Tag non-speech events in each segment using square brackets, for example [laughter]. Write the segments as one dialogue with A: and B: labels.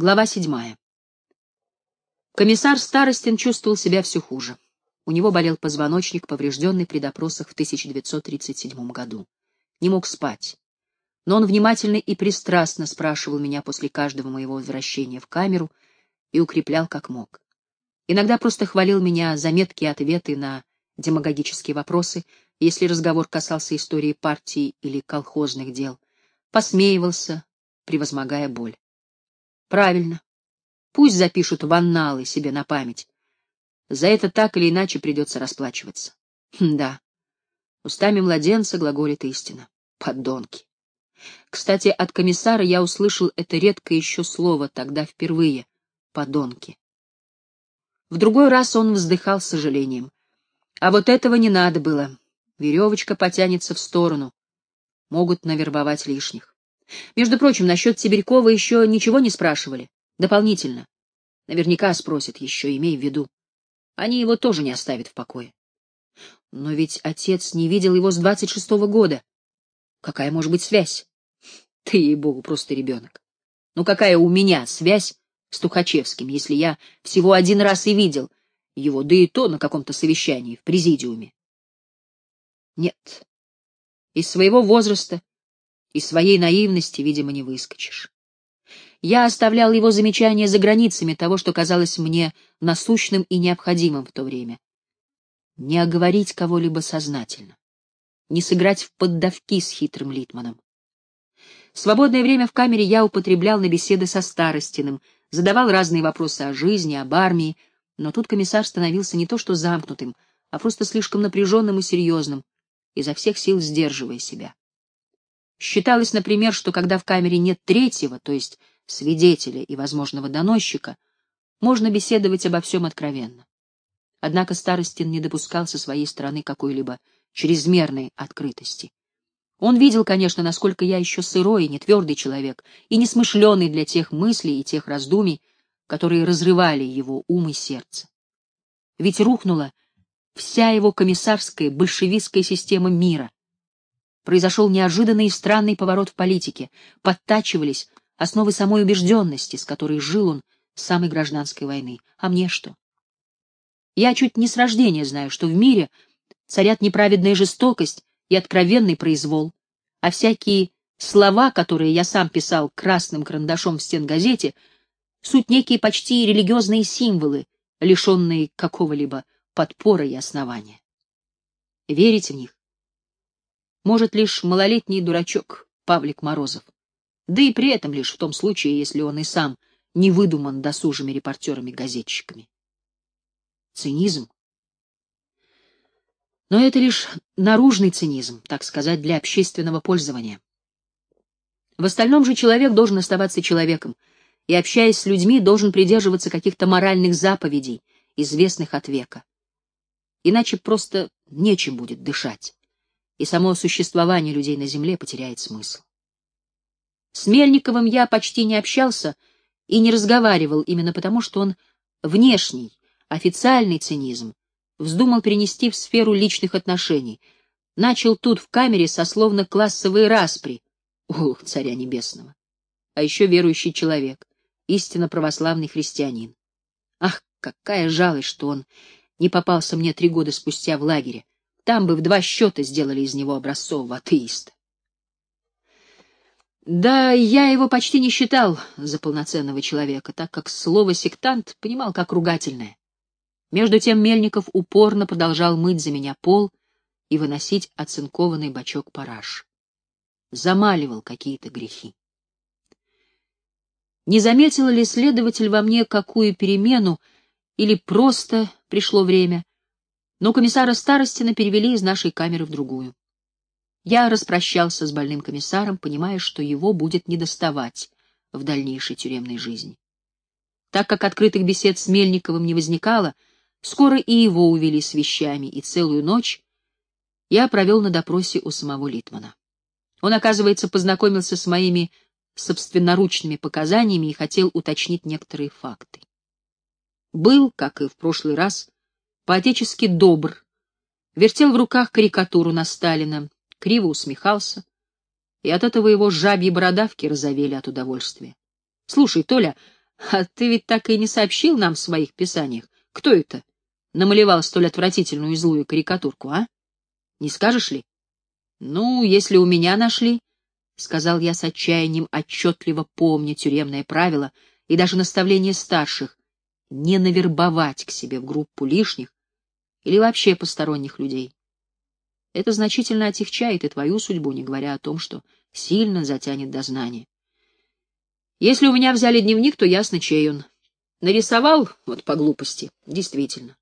A: Глава седьмая. Комиссар Старостин чувствовал себя все хуже. У него болел позвоночник, поврежденный при допросах в 1937 году. Не мог спать. Но он внимательно и пристрастно спрашивал меня после каждого моего возвращения в камеру и укреплял как мог. Иногда просто хвалил меня за меткие ответы на демагогические вопросы, если разговор касался истории партии или колхозных дел, посмеивался, превозмогая боль. Правильно. Пусть запишут в себе на память. За это так или иначе придется расплачиваться. Хм, да. Устами младенца глаголит истина. Подонки. Кстати, от комиссара я услышал это редкое еще слово тогда впервые. Подонки. В другой раз он вздыхал с сожалением. А вот этого не надо было. Веревочка потянется в сторону. Могут навербовать лишних. Между прочим, насчет Сибирькова еще ничего не спрашивали. Дополнительно. Наверняка спросят еще, имей в виду. Они его тоже не оставят в покое. Но ведь отец не видел его с двадцать шестого года. Какая может быть связь? Ты, ей-богу, просто ребенок. Ну какая у меня связь с Тухачевским, если я всего один раз и видел его, да и то на каком-то совещании в президиуме? Нет. Из своего возраста из своей наивности, видимо, не выскочишь. Я оставлял его замечания за границами того, что казалось мне насущным и необходимым в то время. Не оговорить кого-либо сознательно, не сыграть в поддавки с хитрым Литманом. Свободное время в камере я употреблял на беседы со Старостиным, задавал разные вопросы о жизни, об армии, но тут комиссар становился не то что замкнутым, а просто слишком напряженным и серьезным, изо всех сил сдерживая себя. Считалось, например, что когда в камере нет третьего, то есть свидетеля и возможного доносчика, можно беседовать обо всем откровенно. Однако Старостин не допускал со своей стороны какой-либо чрезмерной открытости. Он видел, конечно, насколько я еще сырой и нетвердый человек, и несмышленый для тех мыслей и тех раздумий, которые разрывали его ум и сердце. Ведь рухнула вся его комиссарская большевистская система мира, Произошел неожиданный и странный поворот в политике, подтачивались основы самой убежденности, с которой жил он с самой гражданской войны. А мне что? Я чуть не с рождения знаю, что в мире царят неправедная жестокость и откровенный произвол, а всякие слова, которые я сам писал красным карандашом в стенгазете, суть некие почти религиозные символы, лишенные какого-либо подпора и основания. Верить в них может лишь малолетний дурачок Павлик Морозов. Да и при этом лишь в том случае, если он и сам не выдуман досужими репортерами-газетчиками. Цинизм. Но это лишь наружный цинизм, так сказать, для общественного пользования. В остальном же человек должен оставаться человеком, и, общаясь с людьми, должен придерживаться каких-то моральных заповедей, известных от века. Иначе просто нечем будет дышать и само существование людей на земле потеряет смысл. С Мельниковым я почти не общался и не разговаривал именно потому, что он внешний, официальный цинизм вздумал перенести в сферу личных отношений, начал тут в камере со словно классовые распри, ух, царя небесного, а еще верующий человек, истинно православный христианин. Ах, какая жалость, что он не попался мне три года спустя в лагере, там бы в два счета сделали из него образцового атеиста. Да, я его почти не считал за полноценного человека, так как слово «сектант» понимал как ругательное. Между тем Мельников упорно продолжал мыть за меня пол и выносить оцинкованный бачок параж. Замаливал какие-то грехи. Не заметил ли следователь во мне какую перемену, или просто пришло время, но комиссара Старостина перевели из нашей камеры в другую. Я распрощался с больным комиссаром, понимая, что его будет недоставать в дальнейшей тюремной жизни. Так как открытых бесед с Мельниковым не возникало, скоро и его увели с вещами, и целую ночь я провел на допросе у самого Литмана. Он, оказывается, познакомился с моими собственноручными показаниями и хотел уточнить некоторые факты. Был, как и в прошлый раз, по-отечески добр, вертел в руках карикатуру на Сталина, криво усмехался, и от этого его жабьи бородавки разовели от удовольствия. — Слушай, Толя, А ты ведь так и не сообщил нам в своих писаниях, кто это намалевал столь отвратительную и злую карикатурку, а? Не скажешь ли? Ну, если у меня нашли, — сказал я с отчаянием, отчетливо помня тюремное правило и даже наставление старших, не навербовать к себе в группу лишних или вообще посторонних людей. Это значительно отягчает и твою судьбу, не говоря о том, что сильно затянет дознание. Если у меня взяли дневник, то ясно, чей он. Нарисовал, вот по глупости, действительно.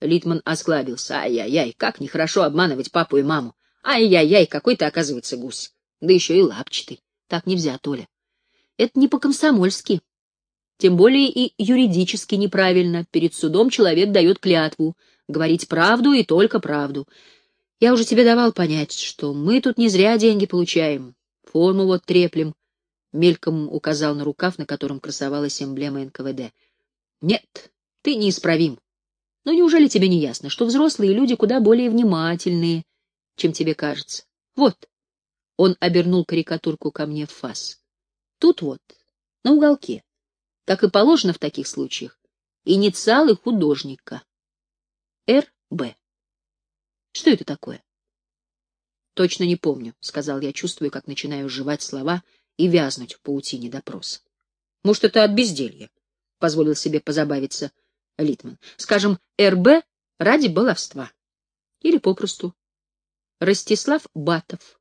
A: Литман осклабился. Ай-яй-яй, как нехорошо обманывать папу и маму. Ай-яй-яй, какой ты, оказывается, гусь. Да еще и лапчатый. Так нельзя, Толя. Это не по-комсомольски. Тем более и юридически неправильно. Перед судом человек дает клятву. Говорить правду и только правду. Я уже тебе давал понять, что мы тут не зря деньги получаем. Форму вот треплем. Мельком указал на рукав, на котором красовалась эмблема НКВД. Нет, ты неисправим. Но неужели тебе не ясно, что взрослые люди куда более внимательные, чем тебе кажется? Вот. Он обернул карикатурку ко мне в фас. Тут вот, на уголке, как и положено в таких случаях, инициалы художника. Р.Б. Что это такое? Точно не помню, сказал я, чувствуя, как начинаю жевать слова и вязнуть в паутине допроса. Может, это от безделья? Позволил себе позабавиться Литман. Скажем, РБ ради баловства. Или попросту Ростислав Батов.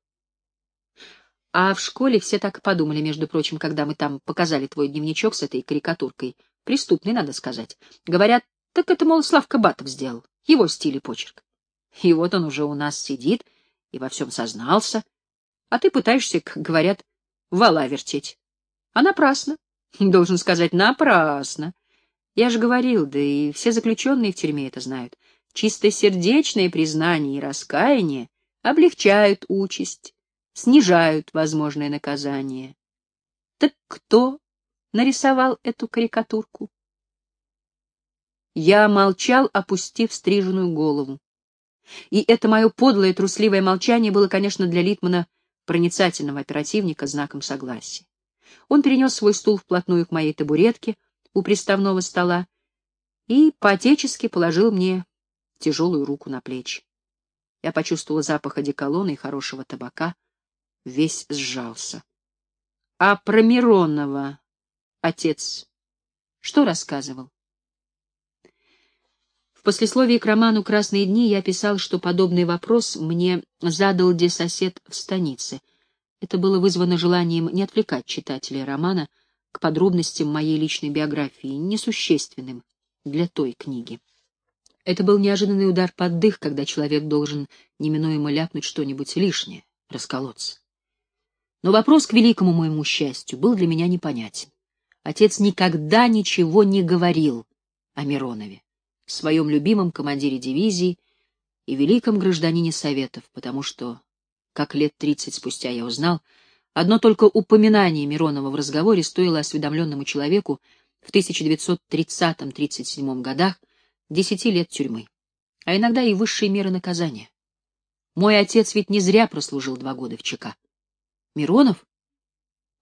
A: А в школе все так подумали, между прочим, когда мы там показали твой дневничок с этой карикатуркой. Преступный, надо сказать. Говорят, так это, мол, Славка Батов сделал. Его стиль и почерк. И вот он уже у нас сидит и во всем сознался. А ты пытаешься, как говорят, вала вертеть. А напрасно. Должен сказать, напрасно. Я же говорил, да и все заключенные в тюрьме это знают. Чистосердечное признание и раскаяние облегчают участь, снижают возможное наказание. Так кто нарисовал эту карикатурку? Я молчал, опустив стриженную голову. И это мое подлое трусливое молчание было, конечно, для Литмана, проницательного оперативника, знаком согласия. Он перенес свой стул вплотную к моей табуретке, у приставного стола и по-отечески положил мне тяжелую руку на плечи. Я почувствовала запах одеколона и хорошего табака, весь сжался. А про Миронова отец что рассказывал? В послесловии к роману «Красные дни» я писал, что подобный вопрос мне задал сосед в станице. Это было вызвано желанием не отвлекать читателей романа — к подробностям моей личной биографии, несущественным для той книги. Это был неожиданный удар под дых, когда человек должен неминуемо ляпнуть что-нибудь лишнее, расколоться. Но вопрос, к великому моему счастью, был для меня непонятен. Отец никогда ничего не говорил о Миронове, своем любимом командире дивизии и великом гражданине Советов, потому что, как лет тридцать спустя я узнал, Одно только упоминание Миронова в разговоре стоило осведомленному человеку в 1930-37 годах десяти лет тюрьмы, а иногда и высшие меры наказания. Мой отец ведь не зря прослужил два года в ЧК. Миронов?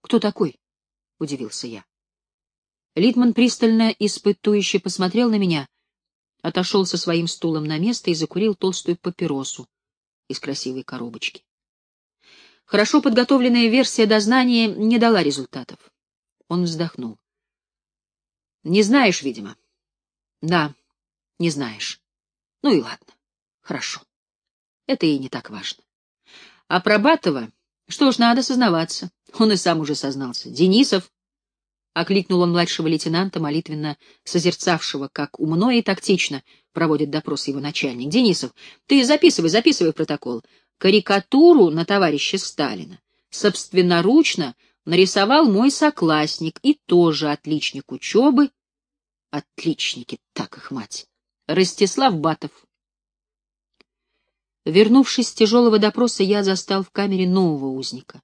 A: Кто такой? — удивился я. Литман пристально испытующе посмотрел на меня, отошел со своим стулом на место и закурил толстую папиросу из красивой коробочки. Хорошо подготовленная версия дознания не дала результатов. Он вздохнул. Не знаешь, видимо. Да, не знаешь. Ну и ладно. Хорошо. Это и не так важно. А про Батова, что ж, надо сознаваться. Он и сам уже сознался. Денисов, — окликнул он младшего лейтенанта, молитвенно созерцавшего, как умно и тактично проводит допрос его начальник. — Денисов, ты записывай, записывай протокол карикатуру на товарища Сталина собственноручно нарисовал мой соклассник и тоже отличник учебы. Отличники, так их мать. Ростислав Батов. Вернувшись с тяжелого допроса, я застал в камере нового узника.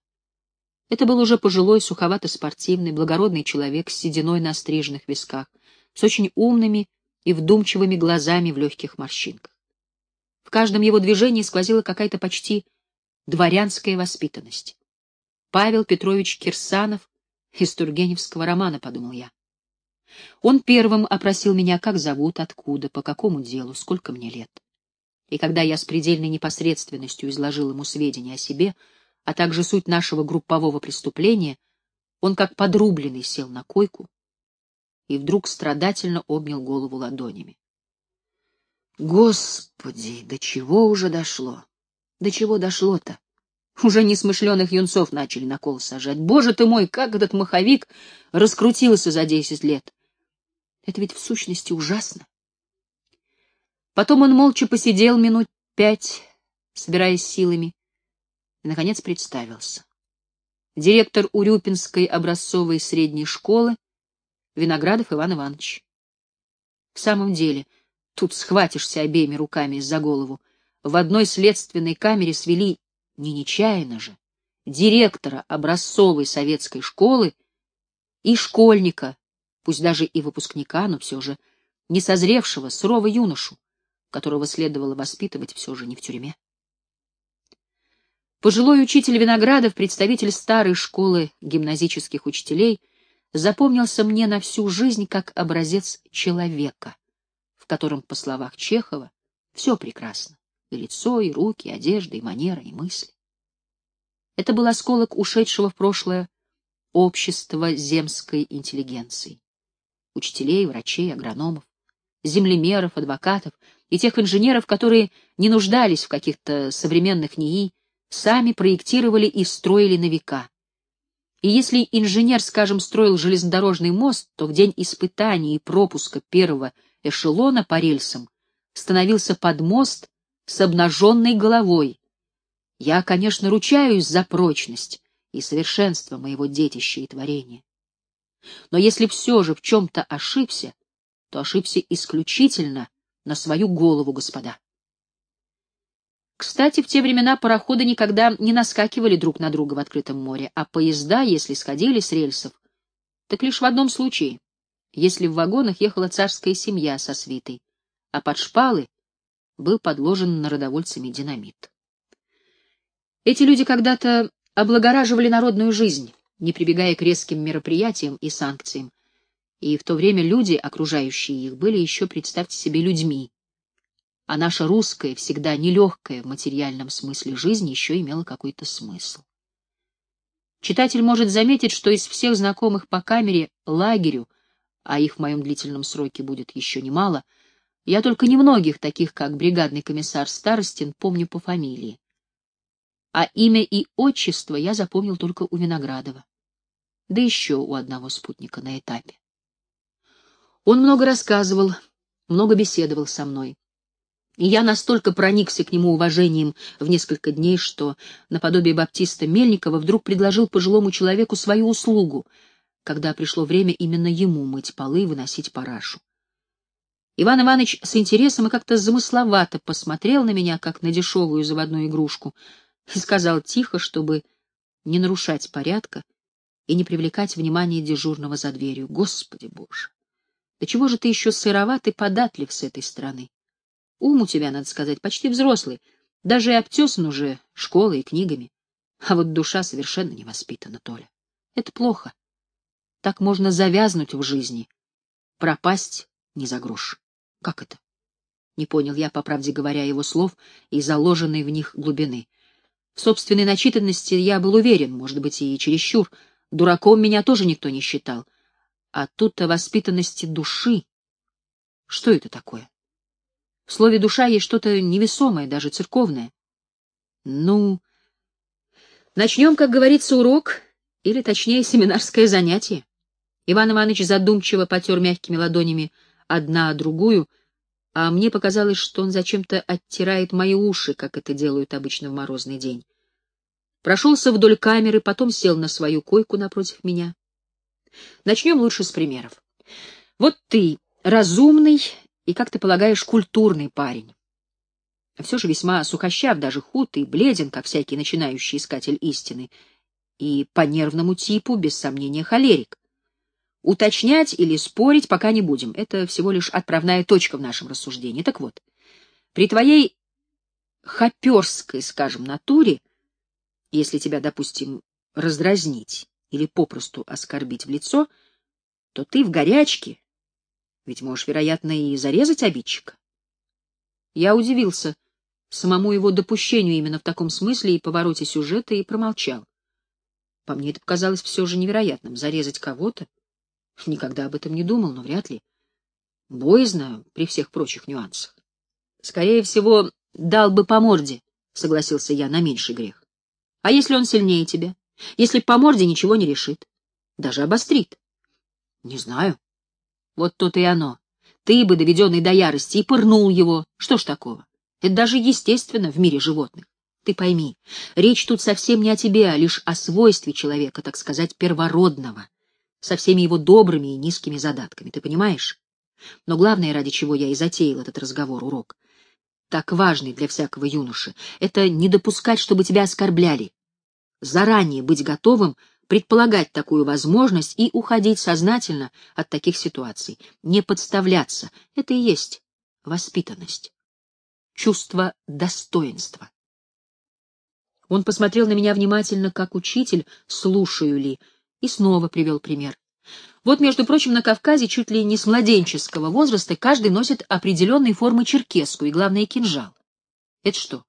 A: Это был уже пожилой, суховато-спортивный, благородный человек с сединой на стриженных висках, с очень умными и вдумчивыми глазами в легких морщинках. В каждом его движении сквозила какая-то почти дворянская воспитанность. Павел Петрович Кирсанов из Тургеневского романа, подумал я. Он первым опросил меня, как зовут, откуда, по какому делу, сколько мне лет. И когда я с предельной непосредственностью изложил ему сведения о себе, а также суть нашего группового преступления, он как подрубленный сел на койку и вдруг страдательно обнял голову ладонями. Господи, до чего уже дошло? До чего дошло-то? Уже несмышленых юнцов начали на кол сажать. Боже ты мой, как этот маховик раскрутился за десять лет! Это ведь в сущности ужасно. Потом он молча посидел минут пять, собираясь силами, и, наконец, представился. Директор Урюпинской образцовой средней школы Виноградов Иван Иванович. В самом деле, тут схватишься обеими руками за голову. В одной следственной камере свели не нечаянно же, директора образцовой советской школы и школьника, пусть даже и выпускника, но все же не созревшего, сурового юношу, которого следовало воспитывать все же не в тюрьме. Пожилой учитель Виноградов, представитель старой школы гимназических учителей, запомнился мне на всю жизнь как образец человека, в котором, по словах Чехова, все прекрасно. И лицо, и руки, и одежда, и манера, и мысли. Это был осколок ушедшего в прошлое общества земской интеллигенции. Учителей, врачей, агрономов, землемеров, адвокатов и тех инженеров, которые не нуждались в каких-то современных НИИ, сами проектировали и строили на века. И если инженер, скажем, строил железнодорожный мост, то в день испытаний и пропуска первого эшелона по рельсам становился под мост с обнаженной головой. Я, конечно, ручаюсь за прочность и совершенство моего детища и творения. Но если все же в чем-то ошибся, то ошибся исключительно на свою голову, господа. Кстати, в те времена пароходы никогда не наскакивали друг на друга в открытом море, а поезда, если сходили с рельсов, так лишь в одном случае, если в вагонах ехала царская семья со свитой, а под шпалы был подложен народовольцами динамит. Эти люди когда-то облагораживали народную жизнь, не прибегая к резким мероприятиям и санкциям, и в то время люди, окружающие их, были еще, представьте себе, людьми, а наша русская, всегда нелегкая в материальном смысле жизнь еще имела какой-то смысл. Читатель может заметить, что из всех знакомых по камере лагерю, а их в моем длительном сроке будет еще немало, я только немногих, таких как бригадный комиссар Старостин, помню по фамилии. А имя и отчество я запомнил только у Виноградова, да еще у одного спутника на этапе. Он много рассказывал, много беседовал со мной. И я настолько проникся к нему уважением в несколько дней, что, наподобие баптиста Мельникова, вдруг предложил пожилому человеку свою услугу, когда пришло время именно ему мыть полы и выносить парашу. Иван Иванович с интересом и как-то замысловато посмотрел на меня, как на дешевую заводную игрушку, и сказал тихо, чтобы не нарушать порядка и не привлекать внимание дежурного за дверью. Господи Боже! Да чего же ты еще сыроват и податлив с этой стороны? Ум у тебя, надо сказать, почти взрослый, даже и обтесан уже школой и книгами. А вот душа совершенно не воспитана, Толя. Это плохо. Так можно завязнуть в жизни, пропасть не за грош. Как это? Не понял я, по правде говоря, его слов и заложенной в них глубины. В собственной начитанности я был уверен, может быть, и чересчур. Дураком меня тоже никто не считал. А тут-то воспитанности души. Что это такое? В слове «душа» есть что-то невесомое, даже церковное. Ну, начнем, как говорится, урок, или, точнее, семинарское занятие. Иван Иванович задумчиво потер мягкими ладонями одна другую, а мне показалось, что он зачем-то оттирает мои уши, как это делают обычно в морозный день. Прошелся вдоль камеры, потом сел на свою койку напротив меня. Начнем лучше с примеров. Вот ты, разумный и, как ты полагаешь, культурный парень. Все же весьма сухощав, даже худ и бледен, как всякий начинающий искатель истины, и по нервному типу, без сомнения, холерик. Уточнять или спорить пока не будем. Это всего лишь отправная точка в нашем рассуждении. Так вот, при твоей хоперской, скажем, натуре, если тебя, допустим, раздразнить или попросту оскорбить в лицо, то ты в горячке Ведь можешь, вероятно, и зарезать обидчика. Я удивился самому его допущению именно в таком смысле и повороте сюжета и промолчал. По мне это показалось все же невероятным — зарезать кого-то. Никогда об этом не думал, но вряд ли. Боязно при всех прочих нюансах. Скорее всего, дал бы по морде, — согласился я, — на меньший грех. А если он сильнее тебя? Если по морде ничего не решит? Даже обострит? Не знаю. Вот тут и оно. Ты бы, доведенный до ярости, и пырнул его. Что ж такого? Это даже естественно в мире животных. Ты пойми, речь тут совсем не о тебе, а лишь о свойстве человека, так сказать, первородного, со всеми его добрыми и низкими задатками, ты понимаешь? Но главное, ради чего я и затеял этот разговор, урок, так важный для всякого юноши, это не допускать, чтобы тебя оскорбляли, заранее быть готовым предполагать такую возможность и уходить сознательно от таких ситуаций, не подставляться. Это и есть воспитанность, чувство достоинства. Он посмотрел на меня внимательно, как учитель, слушаю ли, и снова привел пример. Вот, между прочим, на Кавказе чуть ли не с младенческого возраста каждый носит определенной формы черкеску и, главное, кинжал. Это что,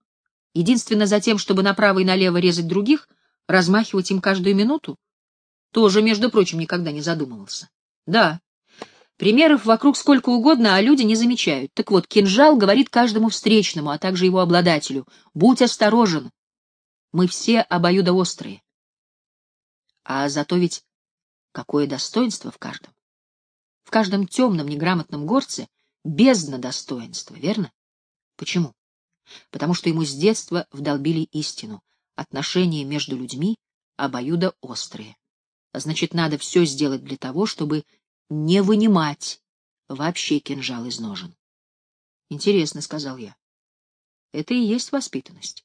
A: единственно за тем, чтобы направо и налево резать других, размахивать им каждую минуту? Тоже, между прочим, никогда не задумывался. Да, примеров вокруг сколько угодно, а люди не замечают. Так вот, кинжал говорит каждому встречному, а также его обладателю, будь осторожен, мы все обоюдоострые. А зато ведь какое достоинство в каждом. В каждом темном, неграмотном горце бездна достоинства, верно? Почему? Потому что ему с детства вдолбили истину. Отношения между людьми обоюдоострые. А значит, надо все сделать для того, чтобы не вынимать вообще кинжал из ножен. Интересно, — сказал я. Это и есть воспитанность.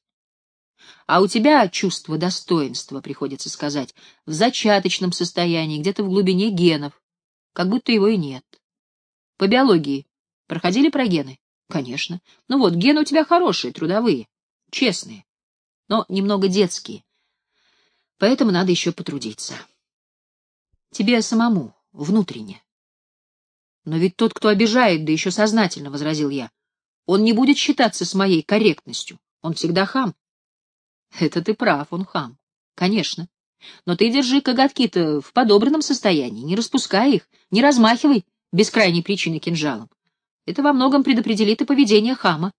A: А у тебя чувство достоинства, приходится сказать, в зачаточном состоянии, где-то в глубине генов, как будто его и нет. По биологии проходили про гены? Конечно. Ну вот, гены у тебя хорошие, трудовые, честные, но немного детские. Поэтому надо еще потрудиться. Тебе самому, внутренне. Но ведь тот, кто обижает, да еще сознательно, — возразил я, — он не будет считаться с моей корректностью. Он всегда хам. Это ты прав, он хам. Конечно. Но ты держи коготки-то в подобранном состоянии, не распускай их, не размахивай без крайней причины кинжалом. Это во многом предопределит и поведение хама.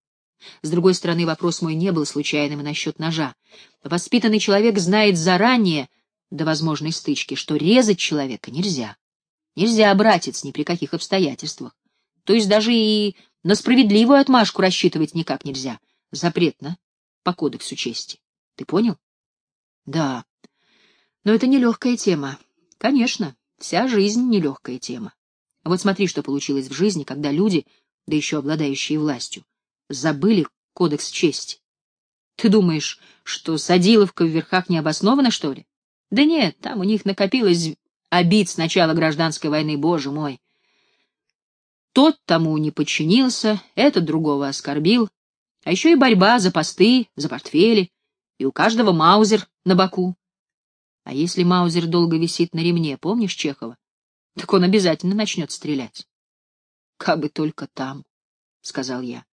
A: С другой стороны, вопрос мой не был случайным и насчет ножа. Воспитанный человек знает заранее, до возможной стычки, что резать человека нельзя. Нельзя, братец, ни при каких обстоятельствах. То есть даже и на справедливую отмашку рассчитывать никак нельзя. Запретно по кодексу чести. Ты понял? Да. Но это нелегкая тема. Конечно, вся жизнь нелегкая тема. Вот смотри, что получилось в жизни, когда люди, да еще обладающие властью, забыли кодекс чести. Ты думаешь, что Садиловка в верхах не обоснована, что ли? Да нет, там у них накопилось обид с начала гражданской войны, боже мой. Тот тому не подчинился, этот другого оскорбил, а еще и борьба за посты, за портфели, и у каждого маузер на боку. А если маузер долго висит на ремне, помнишь Чехова? Так он обязательно начнет стрелять. — Кабы только там, — сказал я. —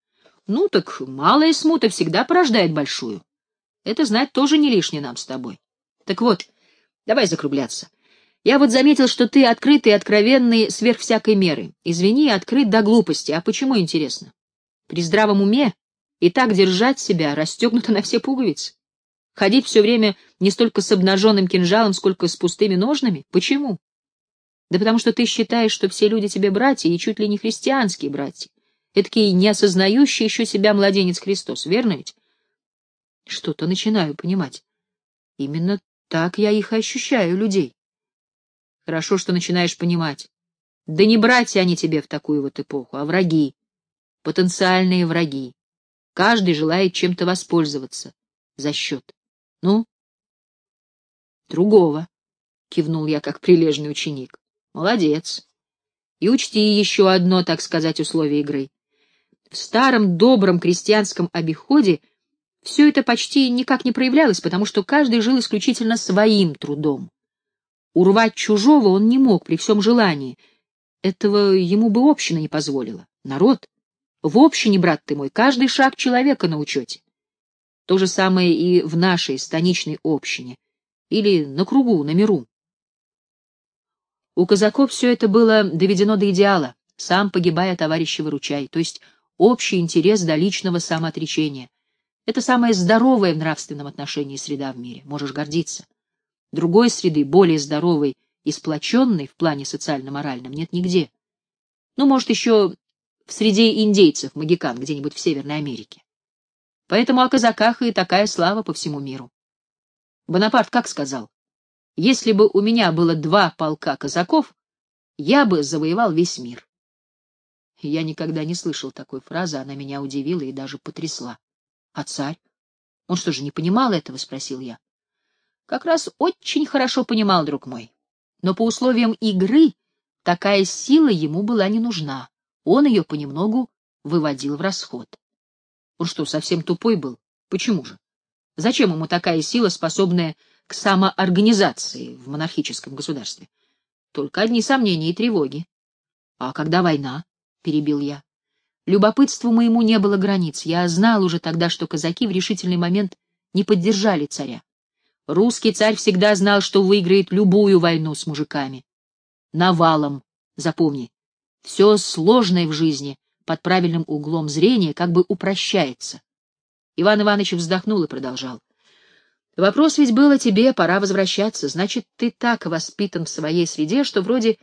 A: Ну так малая смута всегда порождает большую. Это знать тоже не лишнее нам с тобой. Так вот, давай закругляться. Я вот заметил, что ты открытый и откровенный сверх всякой меры. Извини, открыт до глупости. А почему, интересно? При здравом уме и так держать себя расстегнуто на все пуговицы. Ходить все время не столько с обнаженным кинжалом, сколько с пустыми ножнами? Почему? Да потому что ты считаешь, что все люди тебе братья, и чуть ли не христианские братья. Эдакий не осознающий еще себя младенец Христос, верно ведь? Что-то начинаю понимать. Именно так я их ощущаю, людей. Хорошо, что начинаешь понимать. Да не братья они тебе в такую вот эпоху, а враги. Потенциальные враги. Каждый желает чем-то воспользоваться за счет ну? Другого, кивнул я как прилежный ученик. Молодец. И учти еще одно, так сказать, условие игры. В старом добром крестьянском обиходе все это почти никак не проявлялось, потому что каждый жил исключительно своим трудом. Урвать чужого он не мог при всем желании, Этого ему бы община не позволила. Народ. В общине, брат ты мой, каждый шаг человека на учете. То же самое и в нашей станичной общине. Или на кругу, на миру. У казаков все это было доведено до идеала. Сам погибая, товарища выручай. То есть общий интерес до личного самоотречения. Это самая здоровая в нравственном отношении среда в мире. Можешь гордиться. Другой среды, более здоровой и сплоченной в плане социально-моральном, нет нигде. Ну, может, еще в среде индейцев, магикан, где-нибудь в Северной Америке. Поэтому о казаках и такая слава по всему миру. Бонапарт как сказал? Если бы у меня было два полка казаков, я бы завоевал весь мир. Я никогда не слышал такой фразы, она меня удивила и даже потрясла. — А царь? Он что же, не понимал этого? — спросил я. — Как раз очень хорошо понимал, друг мой. Но по условиям игры такая сила ему была не нужна. Он ее понемногу выводил в расход. Он что, совсем тупой был? Почему же? Зачем ему такая сила, способная к самоорганизации в монархическом государстве? Только одни сомнения и тревоги. А когда война? — перебил я. Любопытству моему не было границ. Я знал уже тогда, что казаки в решительный момент не поддержали царя. Русский царь всегда знал, что выиграет любую войну с мужиками. Навалом, запомни, все сложное в жизни под правильным углом зрения как бы упрощается. Иван Иванович вздохнул и продолжал. Вопрос ведь был о тебе, пора возвращаться. Значит, ты так воспитан в своей среде, что вроде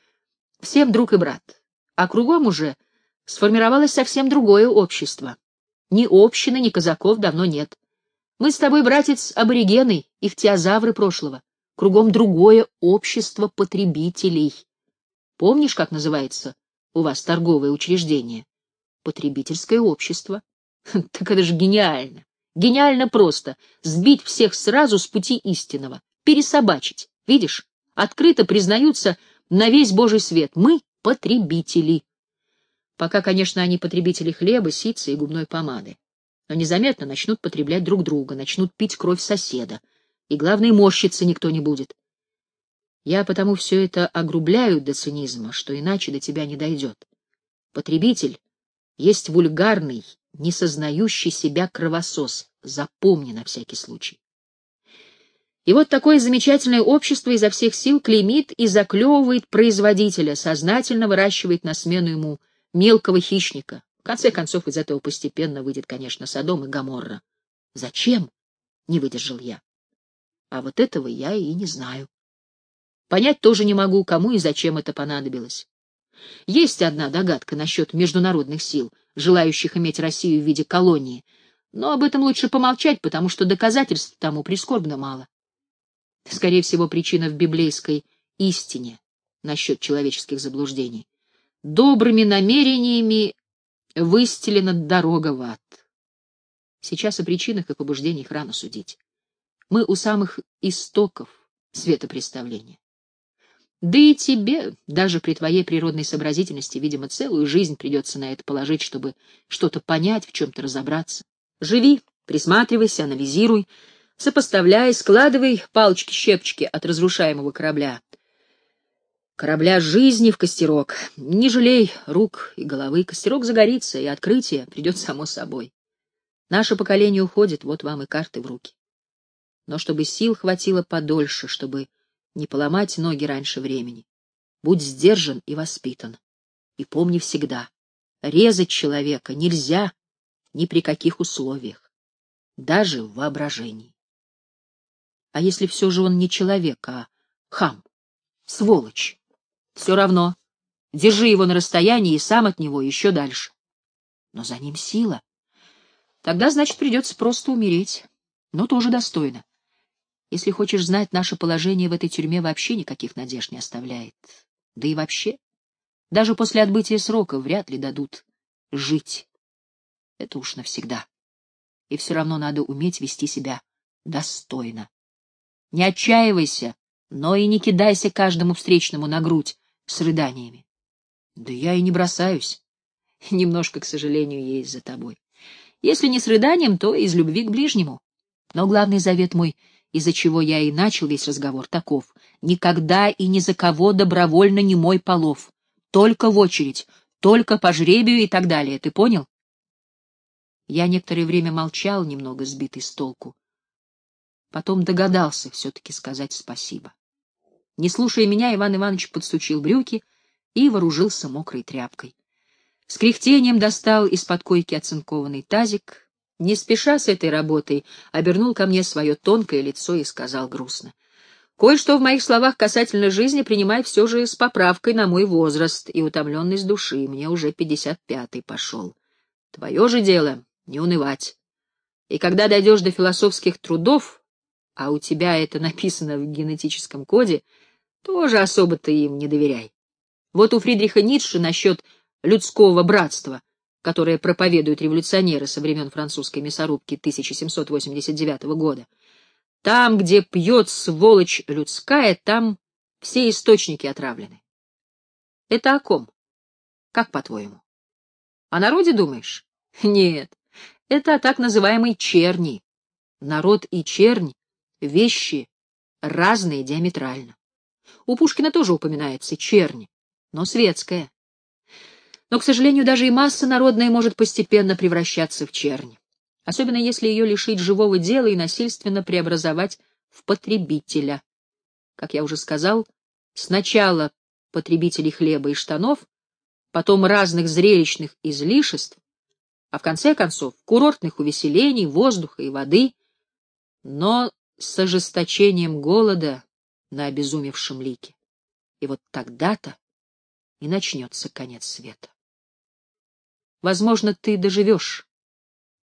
A: всем друг и брат. А кругом уже сформировалось совсем другое общество. Ни общины, ни казаков давно нет. Мы с тобой, братец, аборигены, ихтиозавры прошлого. Кругом другое общество потребителей. Помнишь, как называется у вас торговое учреждение? Потребительское общество. Так это же гениально. Гениально просто. Сбить всех сразу с пути истинного. Пересобачить. Видишь? Открыто признаются на весь Божий свет. Мы — потребители. Пока, конечно, они потребители хлеба, ситца и губной помады. Но незаметно начнут потреблять друг друга, начнут пить кровь соседа. И, главное, морщиться никто не будет. Я потому все это огрубляю до цинизма, что иначе до тебя не дойдет. Потребитель есть вульгарный, не сознающий себя кровосос. Запомни на всякий случай. И вот такое замечательное общество изо всех сил клеймит и заклевывает производителя, сознательно выращивает на смену ему мелкого хищника. В конце концов, из этого постепенно выйдет, конечно, Содом и Гоморра. Зачем? — не выдержал я. А вот этого я и не знаю. Понять тоже не могу, кому и зачем это понадобилось. Есть одна догадка насчет международных сил, желающих иметь Россию в виде колонии, но об этом лучше помолчать, потому что доказательств тому прискорбно мало. Скорее всего, причина в библейской истине насчет человеческих заблуждений добрыми намерениями выстелена дорога в ад. Сейчас о причинах и побуждениях рано судить. Мы у самых истоков светопреставления. Да и тебе, даже при твоей природной сообразительности, видимо, целую жизнь придется на это положить, чтобы что-то понять, в чем-то разобраться. Живи, присматривайся, анализируй, сопоставляй, складывай палочки-щепочки от разрушаемого корабля, корабля жизни в костерок. Не жалей рук и головы, костерок загорится, и открытие придет само собой. Наше поколение уходит, вот вам и карты в руки. Но чтобы сил хватило подольше, чтобы не поломать ноги раньше времени, будь сдержан и воспитан. И помни всегда, резать человека нельзя ни при каких условиях, даже в воображении. А если все же он не человек, а хам, сволочь? Все равно. Держи его на расстоянии и сам от него еще дальше. Но за ним сила. Тогда, значит, придется просто умереть. Но тоже достойно. Если хочешь знать, наше положение в этой тюрьме вообще никаких надежд не оставляет. Да и вообще, даже после отбытия срока вряд ли дадут жить. Это уж навсегда. И все равно надо уметь вести себя достойно. Не отчаивайся, но и не кидайся каждому встречному на грудь, с рыданиями. Да я и не бросаюсь. Немножко, к сожалению, есть за тобой. Если не с рыданием, то из любви к ближнему. Но главный завет мой, из-за чего я и начал весь разговор, таков. Никогда и ни за кого добровольно не мой полов. только в очередь, только по жребию и так далее, ты понял? Я некоторое время молчал, немного сбитый с толку. Потом догадался все-таки сказать спасибо. Не слушая меня, Иван Иванович подсучил брюки и вооружился мокрой тряпкой. С кряхтением достал из-под койки оцинкованный тазик, не спеша с этой работой, обернул ко мне свое тонкое лицо и сказал грустно. Кое-что в моих словах касательно жизни принимай все же с поправкой на мой возраст и утомленность души. Мне уже пятьдесят пятый пошел. Твое же дело — не унывать. И когда дойдешь до философских трудов, а у тебя это написано в генетическом коде, тоже особо ты им не доверяй. Вот у Фридриха Ницше насчет людского братства, которое проповедуют революционеры со времен французской мясорубки 1789 года, там, где пьет сволочь людская, там все источники отравлены. Это о ком? Как по-твоему? О народе думаешь? [laughs] Нет, это о так называемой черни. Народ и чернь — вещи разные диаметрально. У Пушкина тоже упоминается чернь, но светская. Но, к сожалению, даже и масса народная может постепенно превращаться в чернь особенно если ее лишить живого дела и насильственно преобразовать в потребителя. Как я уже сказал, сначала потребителей хлеба и штанов, потом разных зрелищных излишеств, а в конце концов курортных увеселений, воздуха и воды, но с ожесточением голода на обезумевшем лике. И вот тогда-то и начнется конец света. Возможно, ты доживешь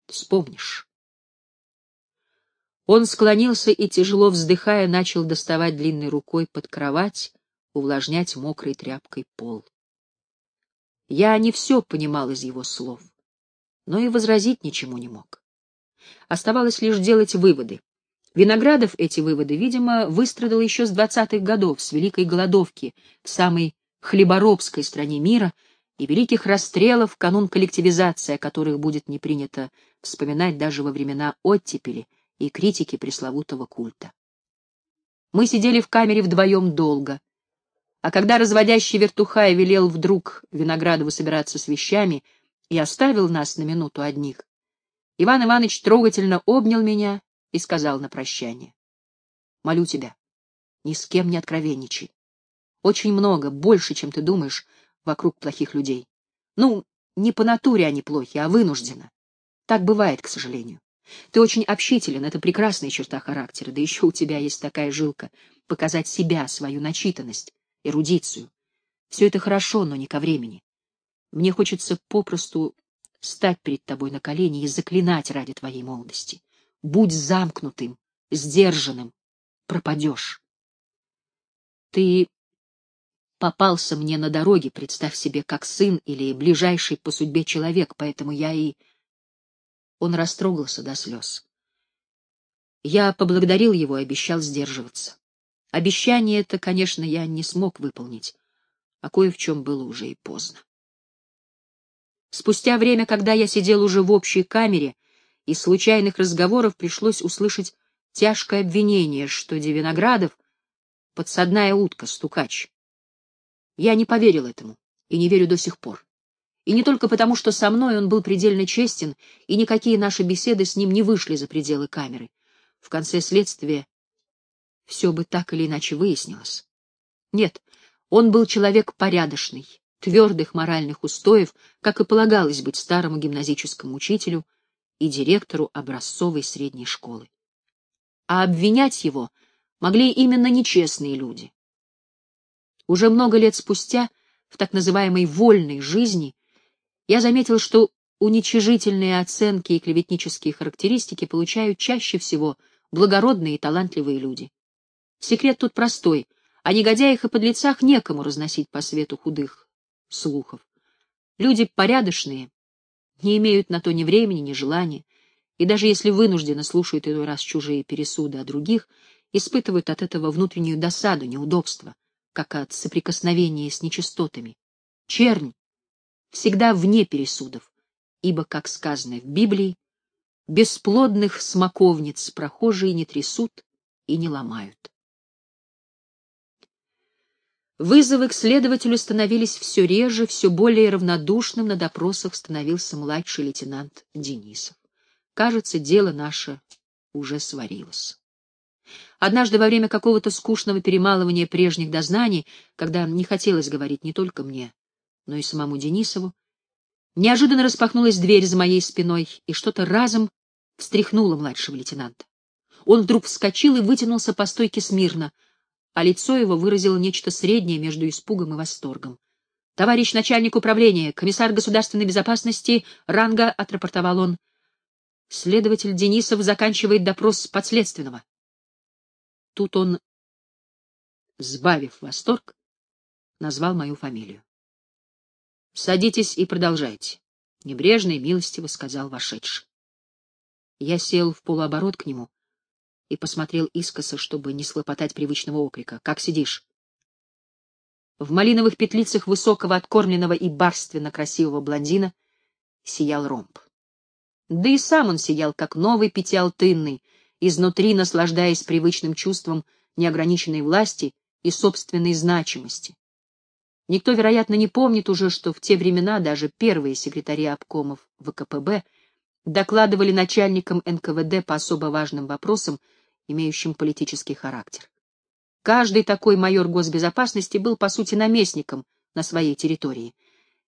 A: Вспомнишь. Он склонился и, тяжело вздыхая, начал доставать длинной рукой под кровать, увлажнять мокрой тряпкой пол. Я не все понимал из его слов, но и возразить ничему не мог. Оставалось лишь делать выводы. Виноградов эти выводы, видимо, выстрадал еще с двадцатых годов, с Великой Голодовки, в самой хлеборобской стране мира, и великих расстрелов канун коллективизации, о которых будет не принято вспоминать даже во времена оттепели и критики пресловутого культа. Мы сидели в камере вдвоем долго, а когда разводящий вертухай велел вдруг Виноградову собираться с вещами и оставил нас на минуту одних, Иван Иванович трогательно обнял меня и сказал на прощание. «Молю тебя, ни с кем не откровенничай. Очень много, больше, чем ты думаешь, вокруг плохих людей. Ну, не по натуре они плохи, а вынужденно. Так бывает, к сожалению. Ты очень общителен, это прекрасная черта характера, да еще у тебя есть такая жилка — показать себя, свою начитанность, эрудицию. Все это хорошо, но не ко времени. Мне хочется попросту стать перед тобой на колени и заклинать ради твоей молодости. Будь замкнутым, сдержанным, пропадешь. Ты попался мне на дороге, представь себе, как сын или ближайший по судьбе человек, поэтому я и... Он растрогался до слез. Я поблагодарил его и обещал сдерживаться. Обещание это, конечно, я не смог выполнить, а кое в чем было уже и поздно. Спустя время, когда я сидел уже в общей камере, из случайных разговоров пришлось услышать тяжкое обвинение, что Девиноградов — подсадная утка, стукач. Я не поверил этому и не верю до сих пор. И не только потому, что со мной он был предельно честен, и никакие наши беседы с ним не вышли за пределы камеры. В конце следствия все бы так или иначе выяснилось. Нет, он был человек порядочный, твердых моральных устоев, как и полагалось быть старому гимназическому учителю и директору образцовой средней школы. А обвинять его могли именно нечестные люди. Уже много лет спустя, в так называемой «вольной жизни», я заметил, что уничижительные оценки и клеветнические характеристики получают чаще всего благородные и талантливые люди. Секрет тут простой. О негодяях и подлецах некому разносить по свету худых слухов. Люди порядочные, не имеют на то ни времени, ни желания, и даже если вынужденно слушают иной раз чужие пересуды о других, испытывают от этого внутреннюю досаду, неудобство, как от соприкосновения с нечистотами. Чернь всегда вне пересудов, ибо, как сказано в Библии, бесплодных смоковниц прохожие не трясут и не ломают. Вызовы к следователю становились все реже, все более равнодушным на допросах становился младший лейтенант Денисов. Кажется, дело наше уже сварилось. Однажды во время какого-то скучного перемалывания прежних дознаний, когда не хотелось говорить не только мне, но и самому Денисову, неожиданно распахнулась дверь за моей спиной, и что-то разом встряхнуло младшего лейтенанта. Он вдруг вскочил и вытянулся по стойке смирно — а лицо его выразило нечто среднее между испугом и восторгом. «Товарищ начальник управления, комиссар государственной безопасности, ранга», — отрапортовал он. «Следователь Денисов заканчивает допрос подследственного». Тут он, сбавив восторг, назвал мою фамилию. «Садитесь и продолжайте», — небрежно и милостиво сказал вошедший. Я сел в полуоборот к нему, и посмотрел искоса, чтобы не слопотать привычного окрика. «Как сидишь?» В малиновых петлицах высокого, откормленного и барственно красивого блондина сиял ромб. Да и сам он сиял, как новый пятиалтынный, изнутри наслаждаясь привычным чувством неограниченной власти и собственной значимости. Никто, вероятно, не помнит уже, что в те времена даже первые секретари обкомов ВКПБ докладывали начальникам НКВД по особо важным вопросам имеющим политический характер. Каждый такой майор госбезопасности был, по сути, наместником на своей территории.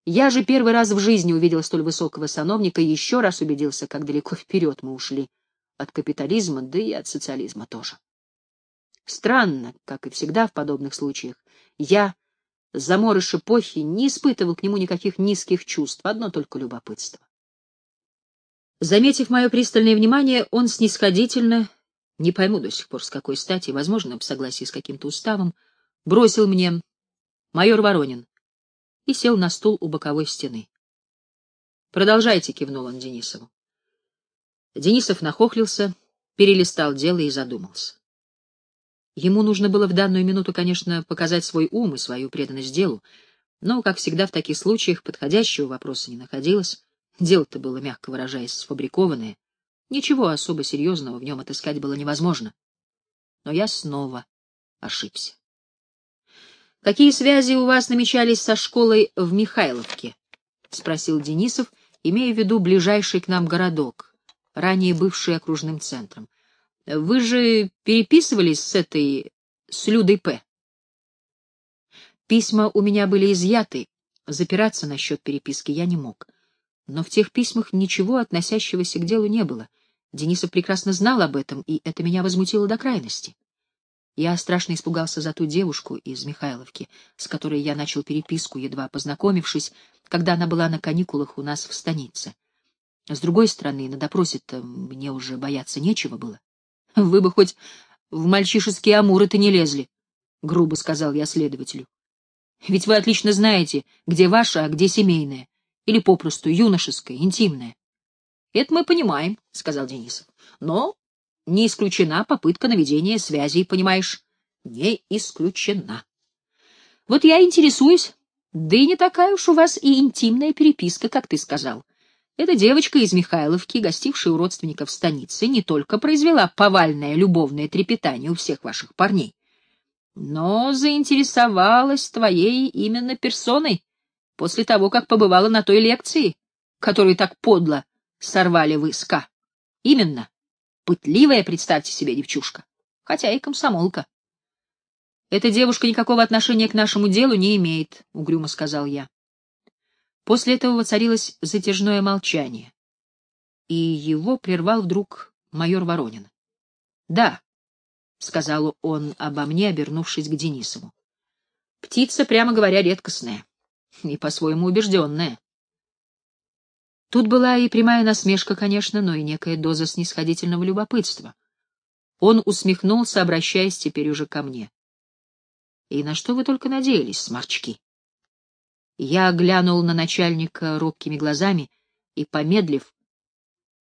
A: Я же первый раз в жизни увидел столь высокого сановника и еще раз убедился, как далеко вперед мы ушли от капитализма, да и от социализма тоже. Странно, как и всегда в подобных случаях, я, заморыш эпохи, не испытывал к нему никаких низких чувств, одно только любопытство. Заметив мое пристальное внимание, он снисходительно не пойму до сих пор, с какой стати, возможно, в согласии с каким-то уставом, бросил мне майор Воронин и сел на стул у боковой стены. «Продолжайте», — кивнул он Денисову. Денисов нахохлился, перелистал дело и задумался. Ему нужно было в данную минуту, конечно, показать свой ум и свою преданность делу, но, как всегда в таких случаях, подходящего вопроса не находилось. Дело-то было, мягко выражаясь, сфабрикованное, Ничего особо серьезного в нем отыскать было невозможно. Но я снова ошибся. «Какие связи у вас намечались со школой в Михайловке?» — спросил Денисов, имея в виду ближайший к нам городок, ранее бывший окружным центром. «Вы же переписывались с этой... с Людой П?» Письма у меня были изъяты, запираться насчет переписки я не мог. Но в тех письмах ничего, относящегося к делу, не было. Денисов прекрасно знал об этом, и это меня возмутило до крайности. Я страшно испугался за ту девушку из Михайловки, с которой я начал переписку, едва познакомившись, когда она была на каникулах у нас в станице. С другой стороны, на допросе-то мне уже бояться нечего было. — Вы бы хоть в мальчишеские амуры-то не лезли, — грубо сказал я следователю. — Ведь вы отлично знаете, где ваше, а где семейное или попросту юношеское, интимное. — Это мы понимаем, — сказал Денисов. — Но не исключена попытка наведения связей, понимаешь? Не исключена. Вот я интересуюсь, да и не такая уж у вас и интимная переписка, как ты сказал. Эта девочка из Михайловки, гостившая у родственников в станице, не только произвела повальное любовное трепетание у всех ваших парней, но заинтересовалась твоей именно персоной, после того, как побывала на той лекции, которую так подло сорвали вы с К. Именно. Пытливая, представьте себе, девчушка. Хотя и комсомолка. Эта девушка никакого отношения к нашему делу не имеет, — угрюмо сказал я. После этого воцарилось затяжное молчание. И его прервал вдруг майор Воронин. — Да, — сказал он обо мне, обернувшись к Денисову. — Птица, прямо говоря, редкостная и по-своему убежденная. Тут была и прямая насмешка, конечно, но и некая доза снисходительного любопытства. Он усмехнулся, обращаясь теперь уже ко мне. — И на что вы только надеялись, сморчки? Я глянул на начальника робкими глазами и, помедлив,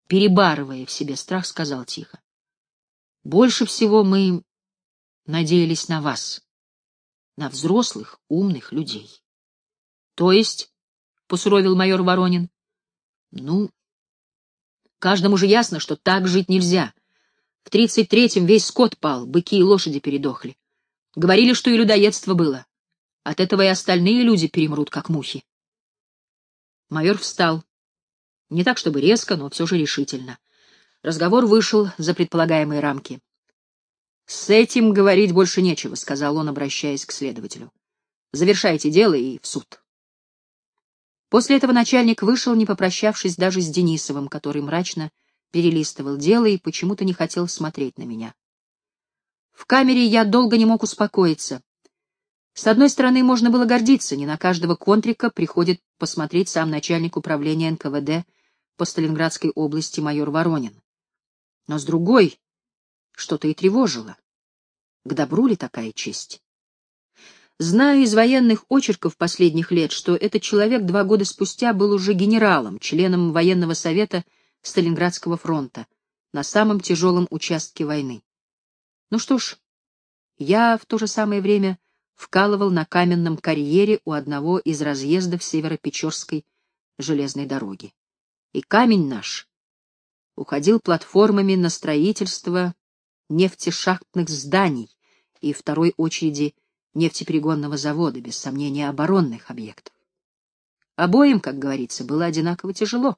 A: перебарывая в себе страх, сказал тихо. — Больше всего мы надеялись на вас, на взрослых, умных людей. То есть, — посуровил майор Воронин, — ну, каждому же ясно, что так жить нельзя. В тридцать третьем весь скот пал, быки и лошади передохли. Говорили, что и людоедство было. От этого и остальные люди перемрут, как мухи. Майор встал. Не так, чтобы резко, но все же решительно. Разговор вышел за предполагаемые рамки. «С этим говорить больше нечего», — сказал он, обращаясь к следователю. «Завершайте дело и в суд». После этого начальник вышел, не попрощавшись даже с Денисовым, который мрачно перелистывал дело и почему-то не хотел смотреть на меня. В камере я долго не мог успокоиться. С одной стороны, можно было гордиться, не на каждого контрика приходит посмотреть сам начальник управления НКВД по Сталинградской области майор Воронин. Но с другой, что-то и тревожило. К добру ли такая честь? Знаю из военных очерков последних лет, что этот человек два года спустя был уже генералом, членом военного совета Сталинградского фронта на самом тяжелом участке войны. Ну что ж, я в то же самое время вкалывал на каменном карьере у одного из разъездов Северо-Печорской железной дороги. И камень наш уходил платформами на строительство нефтешахтных зданий и второй очереди нефтеперегонного завода, без сомнения, оборонных объектов. Обоим, как говорится, было одинаково тяжело.